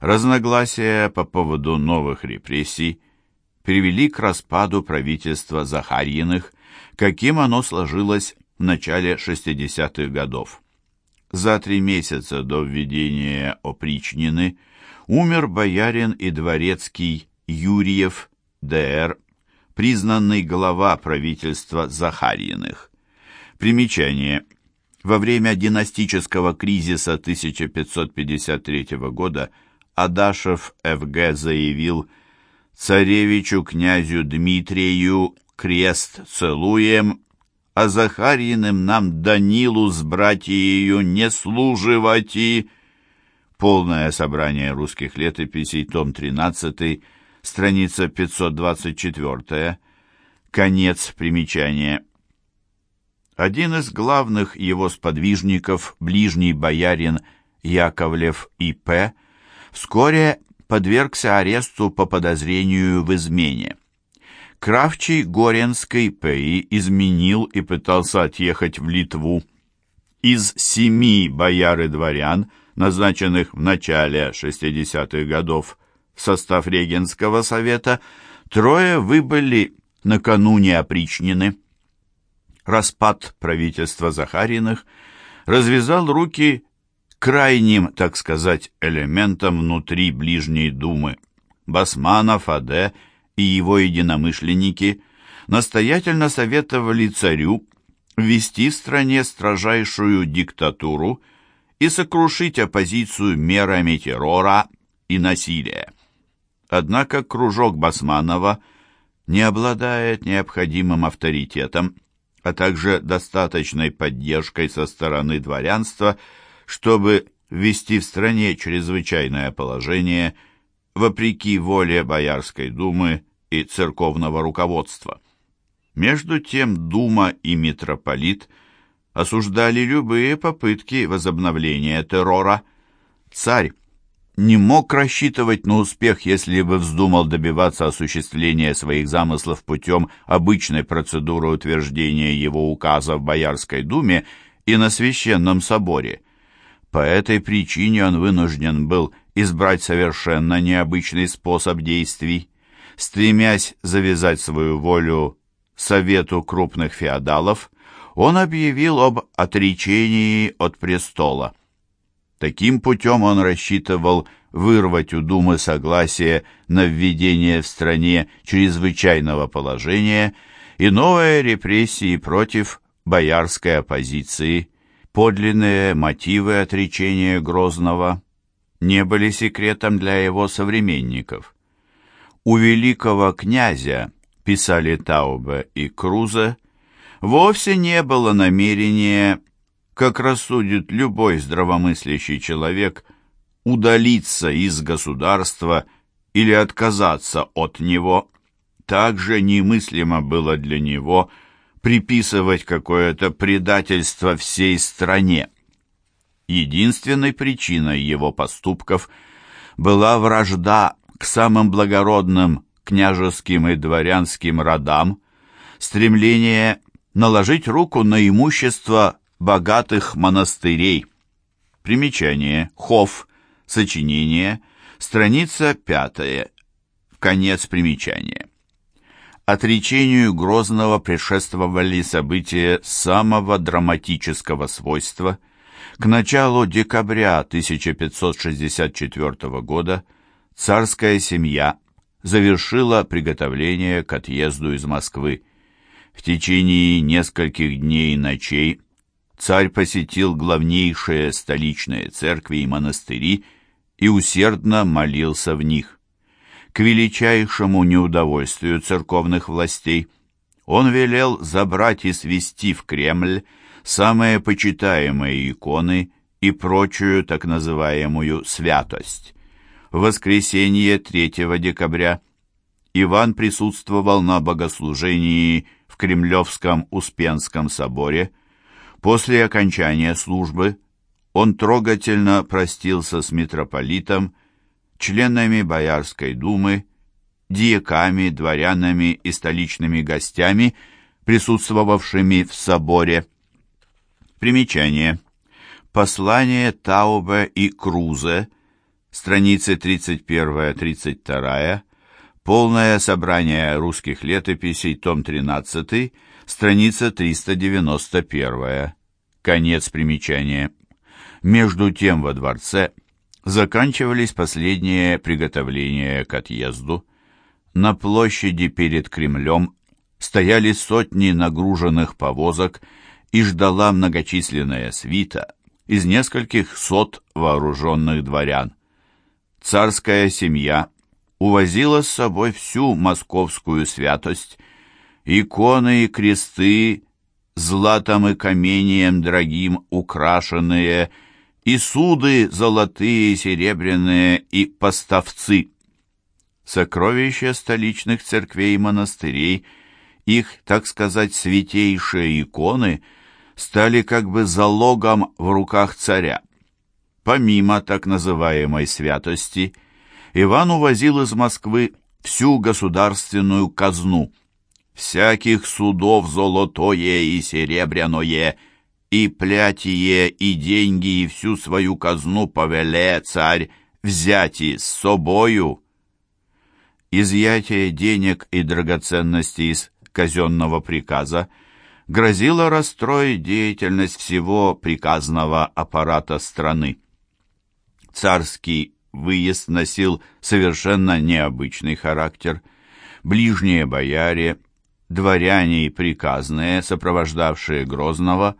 Разногласия по поводу новых репрессий привели к распаду правительства Захарьиных, каким оно сложилось в начале 60-х годов. За три месяца до введения опричнины умер боярин и дворецкий Юрьев Д.Р., признанный глава правительства Захарьиных. Примечание. Во время династического кризиса 1553 года Адашев Ф.Г. заявил «Царевичу князю Дмитрию крест целуем, а Захарьиным нам Данилу с братьею не служивати». Полное собрание русских летописей, том 13, страница 524, конец примечания. Один из главных его сподвижников, ближний боярин Яковлев И.П., вскоре подвергся аресту по подозрению в измене. Кравчий Горенской П.И. изменил и пытался отъехать в Литву. Из семи бояр и дворян, назначенных в начале 60-х годов в состав регенского совета, трое выбыли накануне опричнины. Распад правительства Захариных развязал руки крайним, так сказать, элементом внутри ближней думы. Басманов, А.Д. и его единомышленники настоятельно советовали царю ввести в стране строжайшую диктатуру и сокрушить оппозицию мерами террора и насилия. Однако кружок Басманова не обладает необходимым авторитетом, а также достаточной поддержкой со стороны дворянства – чтобы ввести в стране чрезвычайное положение вопреки воле Боярской думы и церковного руководства. Между тем Дума и митрополит осуждали любые попытки возобновления террора. Царь не мог рассчитывать на успех, если бы вздумал добиваться осуществления своих замыслов путем обычной процедуры утверждения его указа в Боярской думе и на Священном соборе – по этой причине он вынужден был избрать совершенно необычный способ действий. Стремясь завязать свою волю совету крупных феодалов, он объявил об отречении от престола. Таким путем он рассчитывал вырвать у Думы согласие на введение в стране чрезвычайного положения и новые репрессии против боярской оппозиции – Подлинные мотивы отречения Грозного не были секретом для его современников. У великого князя, писали Таубе и Крузе, вовсе не было намерения, как рассудит любой здравомыслящий человек, удалиться из государства или отказаться от него. Также немыслимо было для него – приписывать какое-то предательство всей стране. Единственной причиной его поступков была вражда к самым благородным княжеским и дворянским родам, стремление наложить руку на имущество богатых монастырей. Примечание. Хофф. Сочинение. Страница пятая. Конец примечания. Отречению Грозного предшествовали события самого драматического свойства. К началу декабря 1564 года царская семья завершила приготовление к отъезду из Москвы. В течение нескольких дней и ночей царь посетил главнейшие столичные церкви и монастыри и усердно молился в них к величайшему неудовольствию церковных властей, он велел забрать и свести в Кремль самые почитаемые иконы и прочую так называемую святость. В воскресенье 3 декабря Иван присутствовал на богослужении в Кремлевском Успенском соборе. После окончания службы он трогательно простился с митрополитом членами Боярской думы, диаками, дворянами и столичными гостями, присутствовавшими в соборе. Примечание. Послание Таубе и Крузе, страницы 31-32, полное собрание русских летописей, том 13, страница 391, конец примечания. Между тем во дворце заканчивались последние приготовления к отъезду. На площади перед Кремлем стояли сотни нагруженных повозок и ждала многочисленная свита из нескольких сот вооруженных дворян. Царская семья увозила с собой всю московскую святость, иконы и кресты, златом и камением дорогим украшенные, и суды золотые, серебряные и поставцы. Сокровища столичных церквей и монастырей, их, так сказать, святейшие иконы, стали как бы залогом в руках царя. Помимо так называемой святости, Иван увозил из Москвы всю государственную казну, всяких судов золотое и серебряное, и плятие, и деньги, и всю свою казну повеле царь взяти с собою. Изъятие денег и драгоценностей из казенного приказа грозило расстроить деятельность всего приказного аппарата страны. Царский выезд носил совершенно необычный характер. Ближние бояре, дворяне и приказные, сопровождавшие Грозного,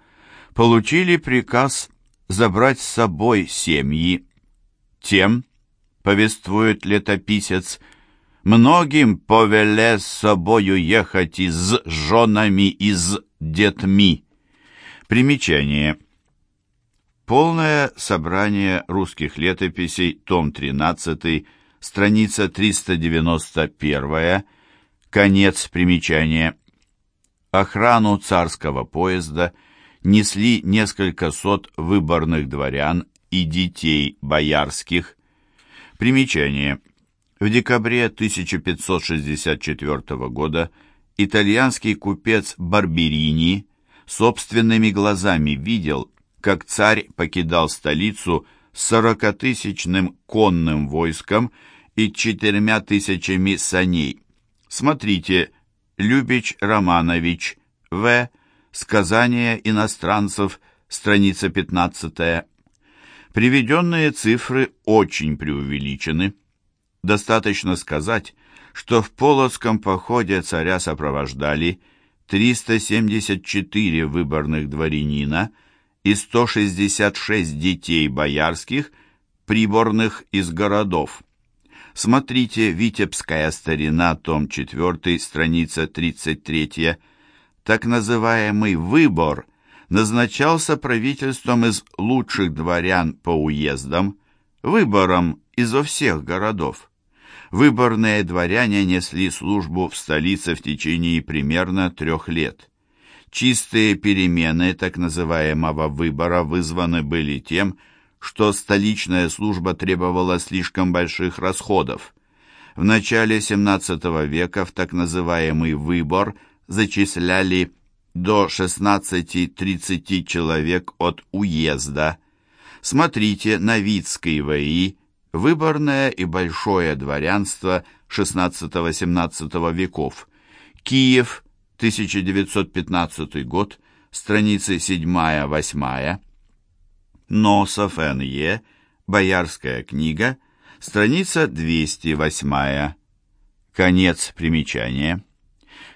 получили приказ забрать с собой семьи. Тем, повествует летописец, многим повеле с собою ехать и с женами, и с детьми. Примечание – Полное собрание русских летописей, том 13, страница 391, конец примечания. Охрану царского поезда несли несколько сот выборных дворян и детей боярских. Примечание. В декабре 1564 года итальянский купец Барберини собственными глазами видел, как царь покидал столицу с сорокатысячным конным войском и четырьмя тысячами саней. Смотрите, Любич Романович, В. Сказания иностранцев, страница 15. Приведенные цифры очень преувеличены. Достаточно сказать, что в Полоцком походе царя сопровождали 374 выборных дворянина – и 166 детей боярских, приборных из городов. Смотрите «Витебская старина», том 4, страница 33. Так называемый «выбор» назначался правительством из лучших дворян по уездам, выбором изо всех городов. Выборные дворяне несли службу в столице в течение примерно трех лет. Чистые перемены так называемого выбора вызваны были тем, что столичная служба требовала слишком больших расходов. В начале XVII века в так называемый выбор зачисляли до 16-30 человек от уезда. Смотрите Новицкий ВИ, выборное и большое дворянство XVI-XVII веков. Киев, 1915 год, страницы 7-8, Носов Н.Е., Боярская книга, страница 208, конец примечания.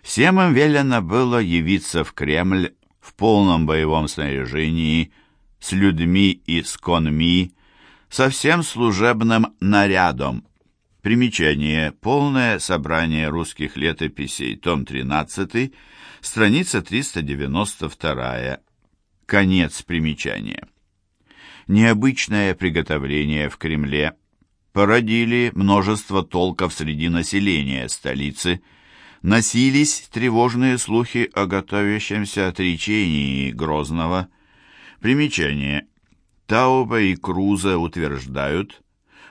Всем им велено было явиться в Кремль в полном боевом снаряжении, с людьми и с коньми, со всем служебным нарядом, Примечание. Полное собрание русских летописей, том 13, страница 392. Конец примечания. Необычное приготовление в Кремле породили множество толков среди населения столицы. Носились тревожные слухи о готовящемся отречении Грозного. Примечание. Тауба и Крузе утверждают,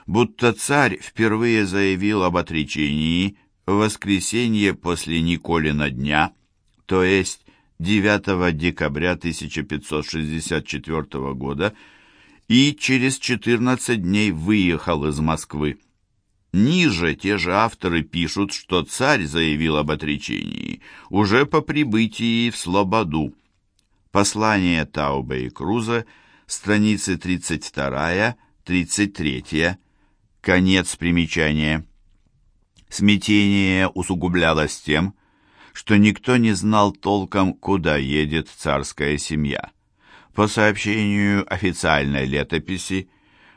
будто царь впервые заявил об отречении в воскресенье после Николина дня, то есть 9 декабря 1564 года, и через 14 дней выехал из Москвы. Ниже те же авторы пишут, что царь заявил об отречении уже по прибытии в Слободу. Послание Таубе и Круза, страницы 32-33, конец примечания. Смятение усугублялось тем, что никто не знал толком, куда едет царская семья. По сообщению официальной летописи,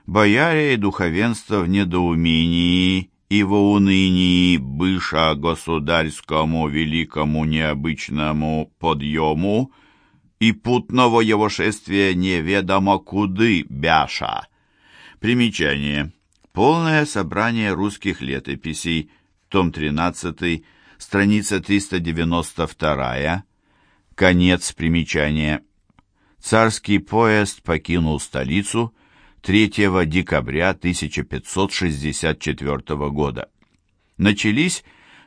бояре и духовенство в недоумении и во унынии быша государскому великому необычному подъему и путного его шествия неведомо куды бяша. Примечание. Полное собрание русских летописей, том 13, страница 392, конец примечания. Царский поезд покинул столицу 3 декабря 1564 года. Начались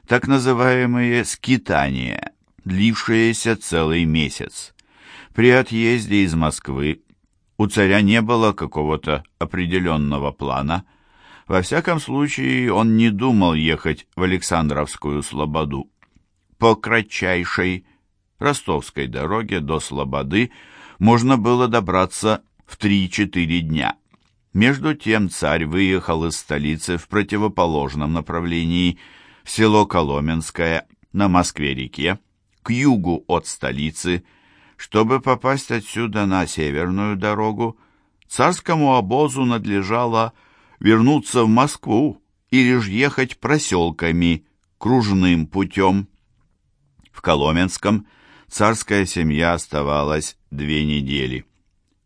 так называемые скитания, длившиеся целый месяц. При отъезде из Москвы у царя не было какого-то определенного плана. Во всяком случае, он не думал ехать в Александровскую Слободу. По кратчайшей ростовской дороге до Слободы можно было добраться в 3-4 дня. Между тем царь выехал из столицы в противоположном направлении, в село Коломенское, на Москве-реке, к югу от столицы, чтобы попасть отсюда на северную дорогу, царскому обозу надлежало вернуться в Москву или же ехать проселками, кружным путем. В Коломенском царская семья оставалась две недели.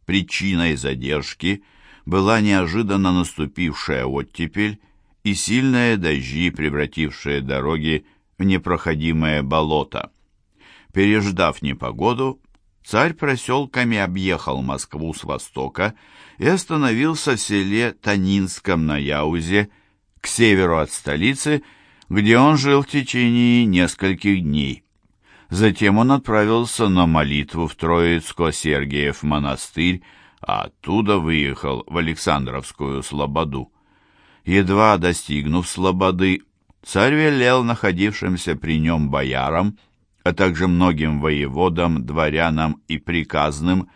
Причиной задержки была неожиданно наступившая оттепель и сильные дожди, превратившие дороги в непроходимое болото. Переждав непогоду, царь проселками объехал Москву с востока и остановился в селе Танинском на Яузе, к северу от столицы, где он жил в течение нескольких дней. Затем он отправился на молитву в Троицко-Сергиев монастырь, а оттуда выехал в Александровскую Слободу. Едва достигнув Слободы, царь велел находившимся при нем боярам а также многим воеводам, дворянам и приказным,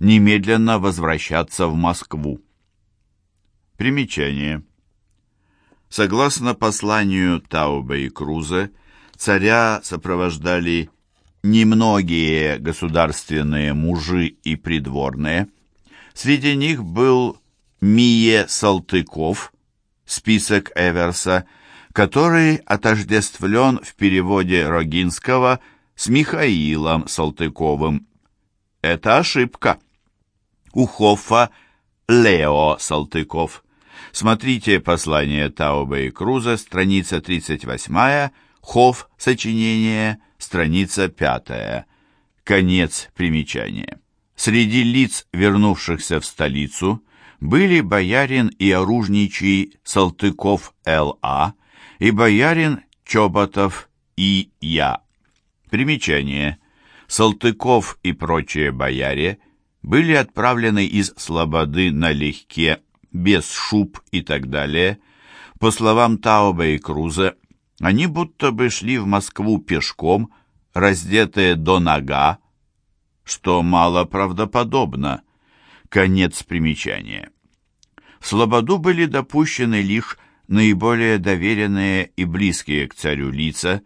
немедленно возвращаться в Москву. Примечание. Согласно посланию Таубе и Крузе, царя сопровождали немногие государственные мужи и придворные. Среди них был Мие Салтыков, список Эверса, который отождествлен в переводе Рогинского с Михаилом Салтыковым. Это ошибка. У Хоффа Лео Салтыков. Смотрите послание Таубе и Круза, страница 38, Хофф, сочинение, страница 5. Конец примечания. Среди лиц, вернувшихся в столицу, были боярин и оружничий Салтыков Л.А., и боярин Чоботов и я. Примечание. Салтыков и прочие бояре были отправлены из Слободы налегке, без шуб и так далее. По словам Тауба и Круза, они будто бы шли в Москву пешком, раздетые до нога, что мало правдоподобно. Конец примечания. В Слободу были допущены лишь наиболее доверенные и близкие к царю лица,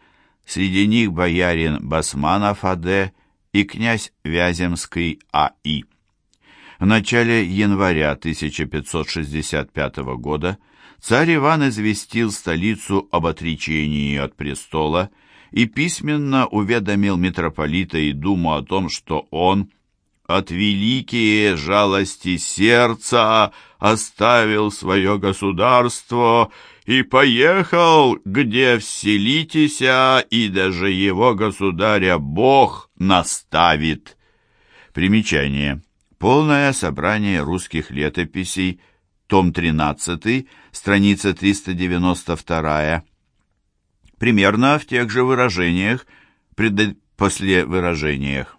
среди них боярин Басманов А.Д. и князь Вяземский А.И. В начале января 1565 года царь Иван известил столицу об отречении от престола и письменно уведомил митрополита и думу о том, что он от великие жалости сердца оставил свое государство и поехал, где вселитеся, и даже его государя Бог наставит. Примечание. Полное собрание русских летописей, том 13, страница 392. Примерно в тех же выражениях, пред... после выражениях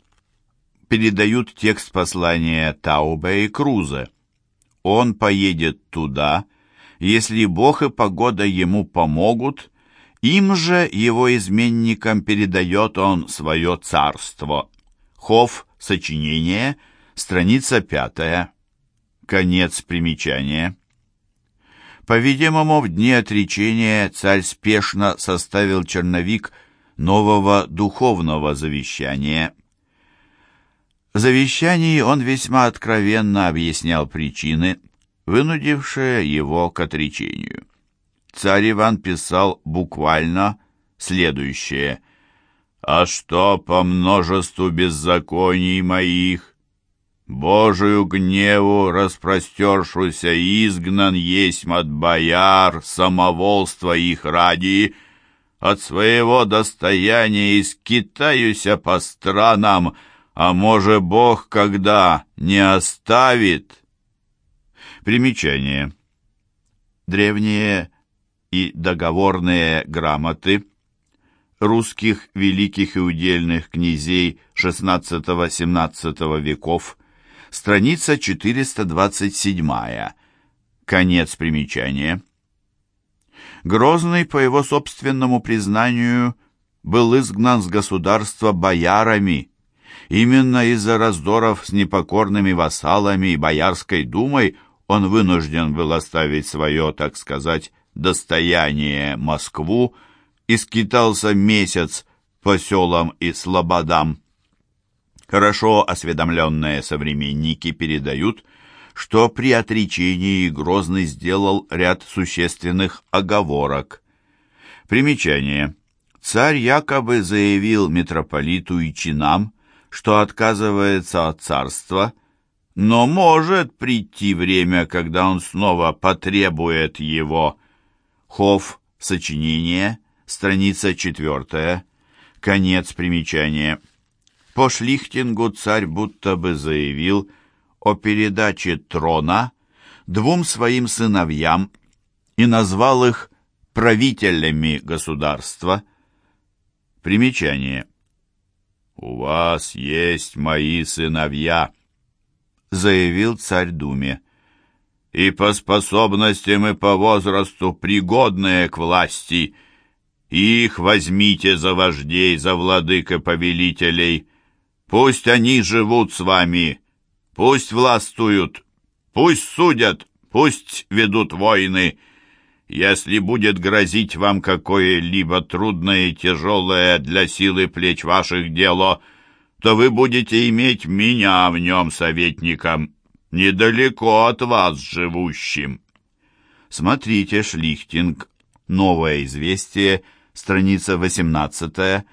передают текст послания Таубе и Крузе. он поедет туда, если Бог и погода ему помогут, им же, его изменникам, передает он свое царство. Хов, сочинение, страница пятая. Конец примечания. По-видимому, в дни отречения царь спешно составил черновик нового духовного завещания. В завещании он весьма откровенно объяснял причины, вынудившие его к отречению царь Иван писал буквально следующее. «А что по множеству беззаконий моих? Божию гневу распростершуюся изгнан есть от бояр, самоволства их ради, от своего достояния искитаюся по странам, а може Бог когда не оставит?» Примечание. Древние и договорные грамоты русских великих и удельных князей XVI-XVII веков, страница 427, конец примечания. Грозный, по его собственному признанию, был изгнан с государства боярами, Именно из-за раздоров с непокорными вассалами и Боярской думой он вынужден был оставить свое, так сказать, достояние Москву и скитался месяц по селам и слободам. Хорошо осведомленные современники передают, что при отречении Грозный сделал ряд существенных оговорок. Примечание. Царь якобы заявил митрополиту и чинам, что отказывается от царства, но может прийти время, когда он снова потребует его. Хофф, сочинение, страница четвертая, конец примечания. По шлихтингу царь будто бы заявил о передаче трона двум своим сыновьям и назвал их правителями государства. Примечание. «У вас есть мои сыновья», — заявил царь Думе и по способностям и по возрасту пригодные к власти. Их возьмите за вождей, за владыка повелителей. Пусть они живут с вами, пусть властвуют, пусть судят, пусть ведут войны. Если будет грозить вам какое-либо трудное и тяжелое для силы плеч ваших дело, то вы будете иметь меня в нем советником» недалеко от вас живущим. Смотрите, Шлихтинг, новое известие, страница 18,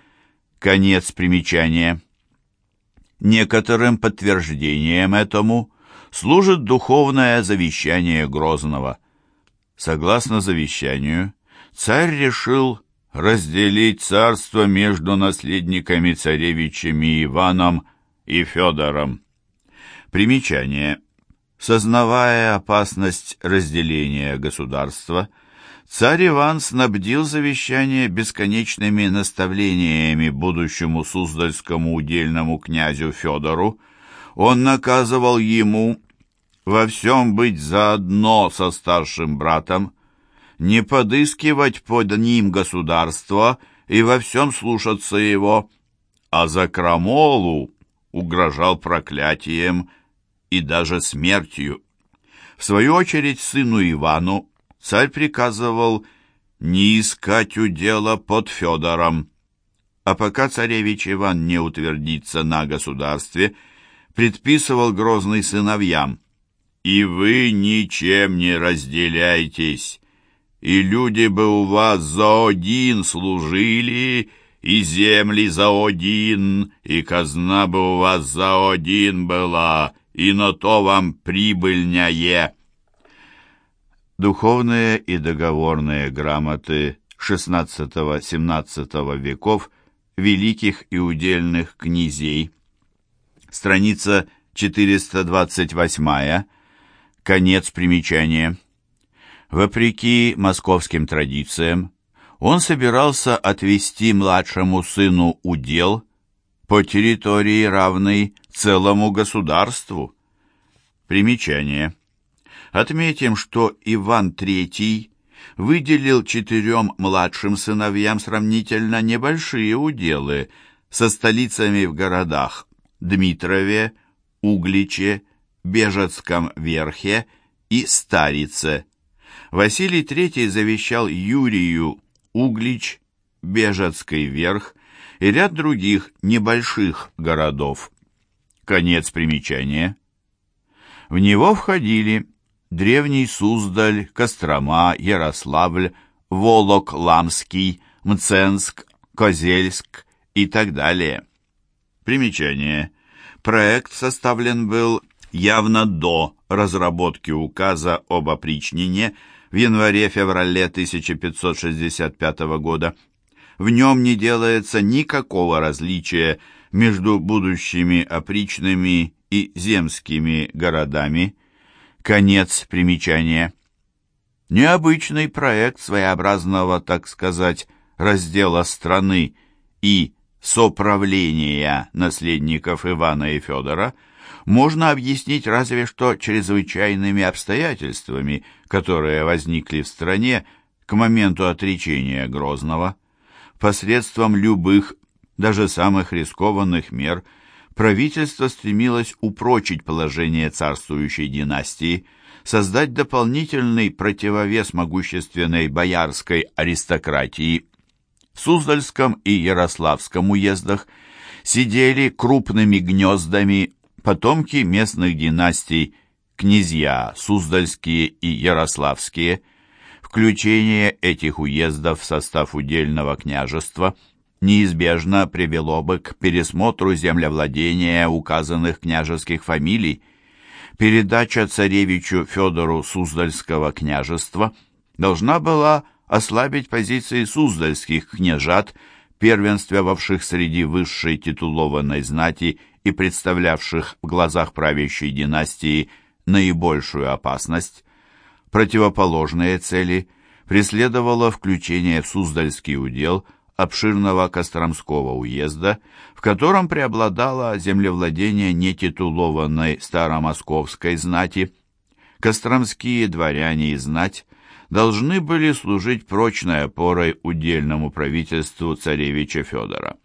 конец примечания. Некоторым подтверждением этому служит духовное завещание Грозного. Согласно завещанию, царь решил разделить царство между наследниками царевичами Иваном и Федором. Примечание. Сознавая опасность разделения государства, царь Иван снабдил завещание бесконечными наставлениями будущему Суздальскому удельному князю Федору. Он наказывал ему во всем быть заодно со старшим братом, не подыскивать под ним государство и во всем слушаться его, а за крамолу угрожал проклятием и даже смертью. В свою очередь сыну Ивану царь приказывал не искать удела под Федором, а пока царевич Иван не утвердится на государстве, предписывал грозный сыновьям, «И вы ничем не разделяйтесь, и люди бы у вас за один служили, и земли за один, и казна бы у вас за один была, и на то вам прибыльняе. Духовные и договорные грамоты XVI-XVII веков великих и удельных князей. Страница 428, конец примечания. Вопреки московским традициям, он собирался отвести младшему сыну удел по территории равной целому государству. Примечание. Отметим, что Иван III выделил четырем младшим сыновьям сравнительно небольшие уделы со столицами в городах Дмитрове, Угличе, Бежецком Верхе и Старице. Василий III завещал Юрию Углич, Бежецкий Верх и ряд других небольших городов. Конец примечания. В него входили Древний Суздаль, Кострома, Ярославль, Волок-Ламский, Мценск, Козельск и так далее. Примечание. Проект составлен был явно до разработки указа об опричнине в январе-феврале 1565 года. В нем не делается никакого различия между будущими опричными и земскими городами. Конец примечания. Необычный проект своеобразного, так сказать, раздела страны и соправления наследников Ивана и Федора можно объяснить разве что чрезвычайными обстоятельствами, которые возникли в стране к моменту отречения Грозного. Посредством любых, даже самых рискованных мер – правительство стремилось упрочить положение царствующей династии, создать дополнительный противовес могущественной боярской аристократии. В Суздальском и Ярославском уездах сидели крупными гнездами потомки местных династий, князья Суздальские и Ярославские. Включение этих уездов в состав удельного княжества – неизбежно привело бы к пересмотру землевладения указанных княжеских фамилий. Передача царевичу Федору Суздальского княжества должна была ослабить позиции суздальских княжат, первенствовавших среди высшей титулованной знати и представлявших в глазах правящей династии наибольшую опасность. Противоположные цели преследовало включение в Суздальский удел – обширного Костромского уезда, в котором преобладало землевладение нетитулованной старомосковской знати. Костромские дворяне и знать должны были служить прочной опорой удельному правительству царевича Федора.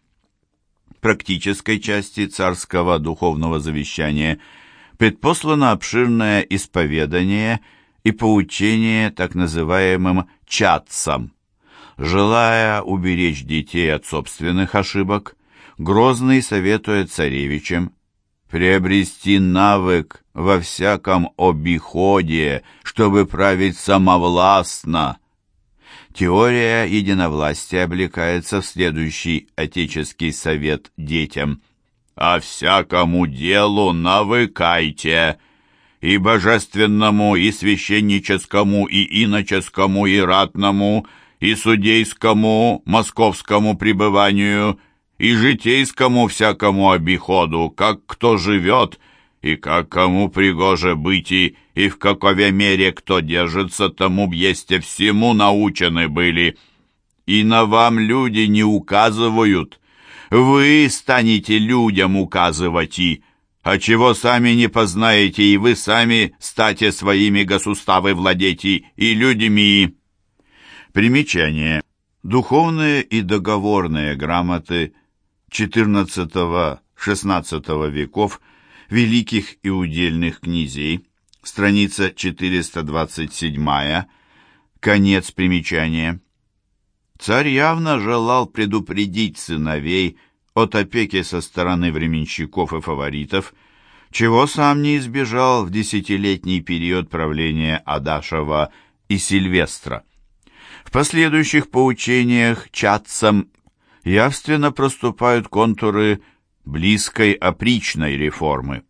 Практической части царского духовного завещания предпослано обширное исповедание и поучение так называемым «чатцам», Желая уберечь детей от собственных ошибок, Грозный советует царевичам приобрести навык во всяком обиходе, чтобы править самовластно. Теория единовластия облекается в следующий отеческий совет детям. «А всякому делу навыкайте, и божественному, и священническому, и иноческому, и ратному – и судейскому московскому пребыванию, и житейскому всякому обиходу, как кто живет, и как кому пригоже быть, и, и в какове мере кто держится, тому б'есте всему научены были. И на вам люди не указывают, вы станете людям указывать и, а чего сами не познаете, и вы сами стате своими госуставы владеть и людьми. Примечание. Духовные и договорные грамоты XIV-XVI веков великих и удельных князей, страница 427, конец примечания. Царь явно желал предупредить сыновей от опеки со стороны временщиков и фаворитов, чего сам не избежал в десятилетний период правления Адашева и Сильвестра. В последующих поучениях чатцам явственно проступают контуры близкой опричной реформы.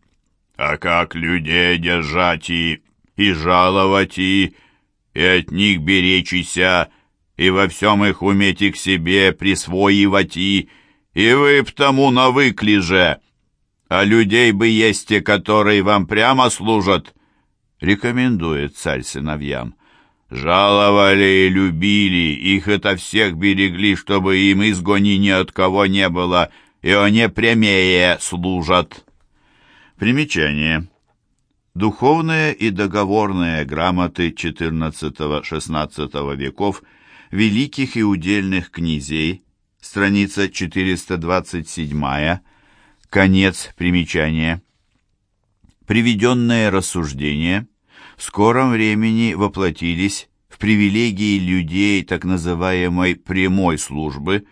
«А как людей держать и, и жаловать и, и от них беречися, и во всем их уметь к себе присвоивать и, и вы б тому навыкли же, а людей бы есть те, которые вам прямо служат», рекомендует царь сыновьям. Жаловали и любили, их это всех берегли, чтобы им изгони ни от кого не было, и они прямее служат. Примечание. Духовные и договорные грамоты XIV-XVI веков великих и удельных князей, страница 427, конец примечания. Приведенные рассуждения в скором времени воплотились в привилегии людей так называемой прямой службы,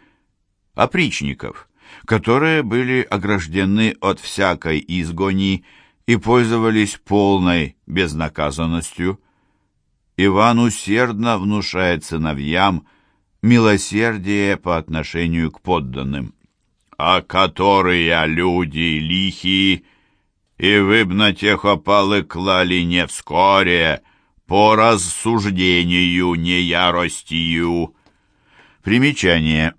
опричников, которые были ограждены от всякой изгони и пользовались полной безнаказанностью. Иван усердно внушает сыновьям милосердие по отношению к подданным. «А которые люди лихие, и вы б на тех опалы клали не вскоре, по рассуждению, не яростью». Примечание.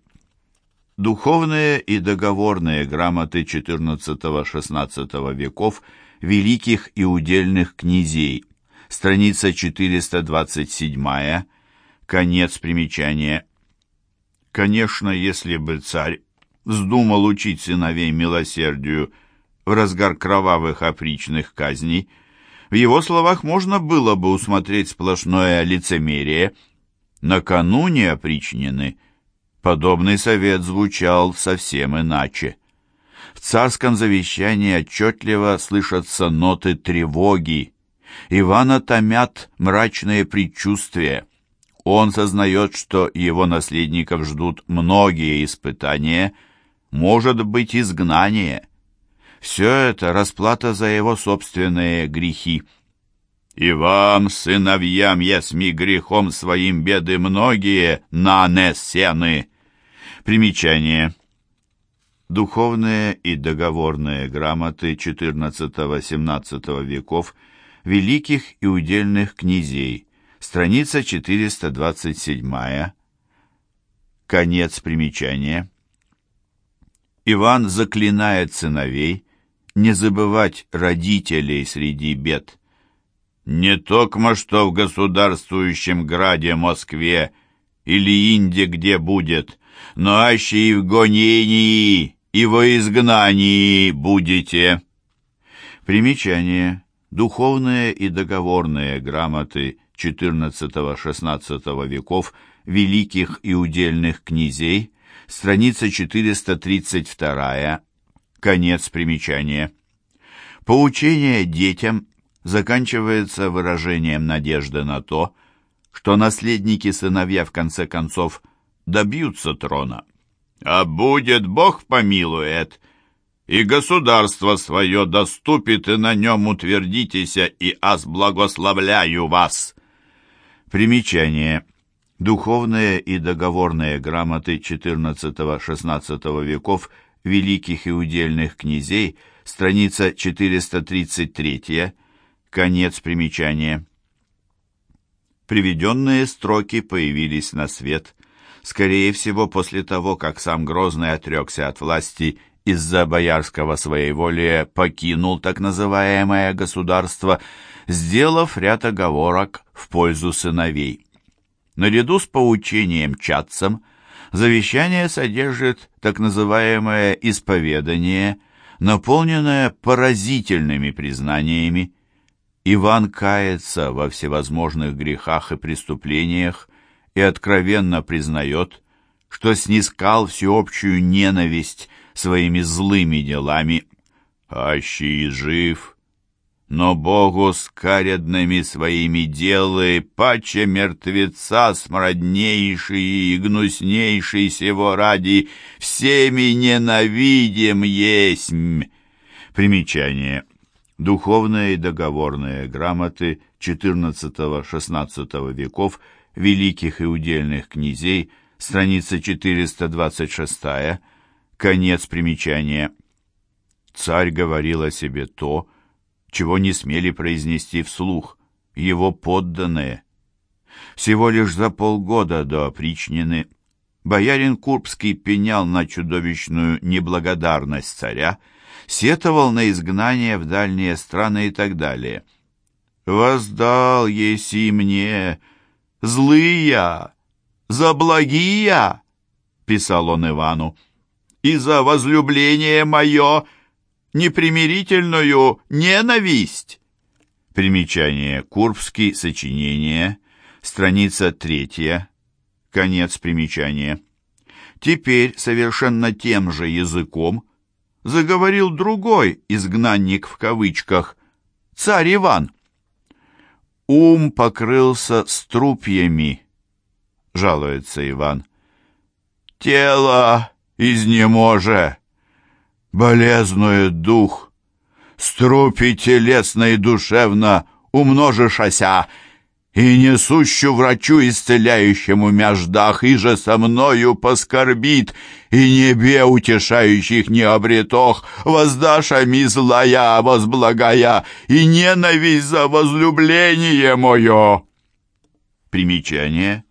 Духовные и договорные грамоты XIV-XVI веков великих и удельных князей. Страница 427, конец примечания. Конечно, если бы царь вздумал учить сыновей милосердию в разгар кровавых опричных казней, в его словах можно было бы усмотреть сплошное лицемерие. Накануне опричнины подобный совет звучал совсем иначе. В царском завещании отчетливо слышатся ноты тревоги. Ивана томят мрачные предчувствия. Он сознает, что его наследников ждут многие испытания, может быть, изгнание. Все это расплата за его собственные грехи. «И вам, сыновьям, ясми грехом своим беды многие нанесены». Примечание. Духовные и договорные грамоты XIV-XVII веков великих и удельных князей. Страница 427. Конец примечания. Иван заклинает сыновей не забывать родителей среди бед. Не токмо что в государствующем граде Москве или Инде где будет, но аще и в гонении, и во изгнании будете. Примечание. Духовные и договорные грамоты XIV-XVI веков великих и удельных князей страница 432, конец примечания. Поучение детям заканчивается выражением надежды на то, что наследники-сыновья в конце концов добьются трона. «А будет Бог помилует, и государство свое доступит, и на нем утвердитесь, и аз благословляю вас». Примечание. Духовные и договорные грамоты XIV-XVI веков великих и удельных князей, страница 433, конец примечания. Приведенные строки появились на свет, скорее всего, после того, как сам Грозный отрекся от власти из-за боярского своеволия покинул так называемое государство, сделав ряд оговорок в пользу сыновей. Наряду с поучением чадцам, завещание содержит так называемое исповедание, наполненное поразительными признаниями. Иван кается во всевозможных грехах и преступлениях и откровенно признает, что снискал всеобщую ненависть своими злыми делами, аще и жив, но Богу скаредными своими делы, паче мертвеца смраднейший и гнуснейший сего ради, всеми ненавидим есмь. Примечание. Духовные и договорные грамоты XIV-XVI веков великих и удельных князей, страница 426, конец примечания. Царь говорил о себе то, чего не смели произнести вслух его подданные. Всего лишь за полгода до опричнины боярин Курбский пенял на чудовищную неблагодарность царя, сетовал на изгнание в дальние страны и так далее. «Воздал еси мне, злыя, за благия!» — писал он Ивану. «И за возлюбление мое непримирительную ненависть. Примечание. Курбский. Сочинение. Страница третья. Конец примечания. Теперь совершенно тем же языком заговорил другой изгнанник в кавычках, царь Иван. «Ум покрылся струпьями», — жалуется Иван. «Тело изнеможе, болезнует дух, струпи телесно и душевно умножишася, и несущу врачу исцеляющему мяждах, и же со мною поскорбит, и небе утешающих не обретох, воздаша ми злая, возблагая, и ненависть за возлюбление мое». Примечание.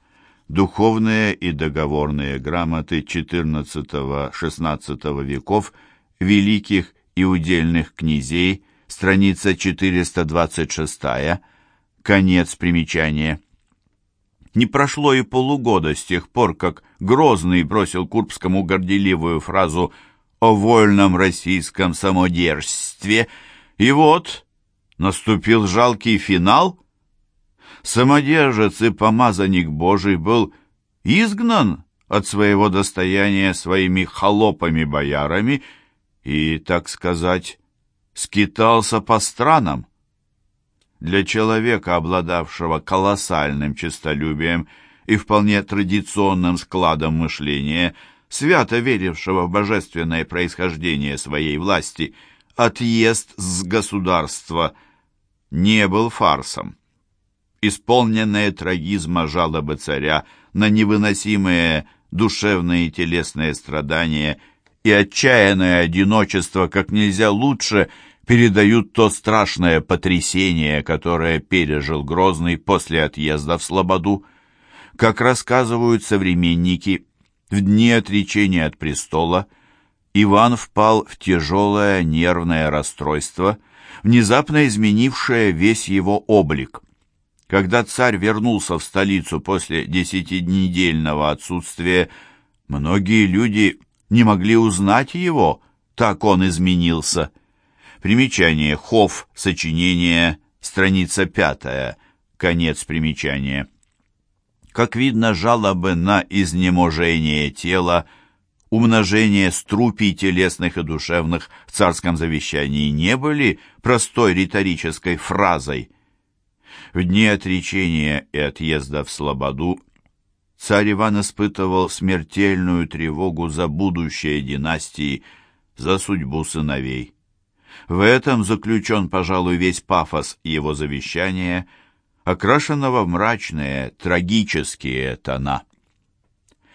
Духовные и договорные грамоты XIV-XVI веков великих и удельных князей, страница 426 Конец примечания. Не прошло и полугода с тех пор, как Грозный бросил Курбскому горделивую фразу о вольном российском самодержстве, и вот наступил жалкий финал. Самодержец и помазанник Божий был изгнан от своего достояния своими холопами-боярами и, так сказать, скитался по странам для человека, обладавшего колоссальным честолюбием и вполне традиционным складом мышления, свято верившего в божественное происхождение своей власти, отъезд с государства не был фарсом. Исполненные трагизма жалобы царя на невыносимые душевные и телесные страдания и отчаянное одиночество как нельзя лучше – передают то страшное потрясение, которое пережил Грозный после отъезда в Слободу. Как рассказывают современники, в дни отречения от престола Иван впал в тяжелое нервное расстройство, внезапно изменившее весь его облик. Когда царь вернулся в столицу после десятинедельного отсутствия, многие люди не могли узнать его, так он изменился – Примечание. Хофф. Сочинение. Страница пятая. Конец примечания. Как видно, жалобы на изнеможение тела, умножение струпий телесных и душевных в царском завещании не были простой риторической фразой. В дни отречения и отъезда в Слободу царь Иван испытывал смертельную тревогу за будущее династии, за судьбу сыновей. В этом заключен, пожалуй, весь пафос его завещания, окрашенного в мрачные, трагические тона.